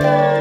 Bye.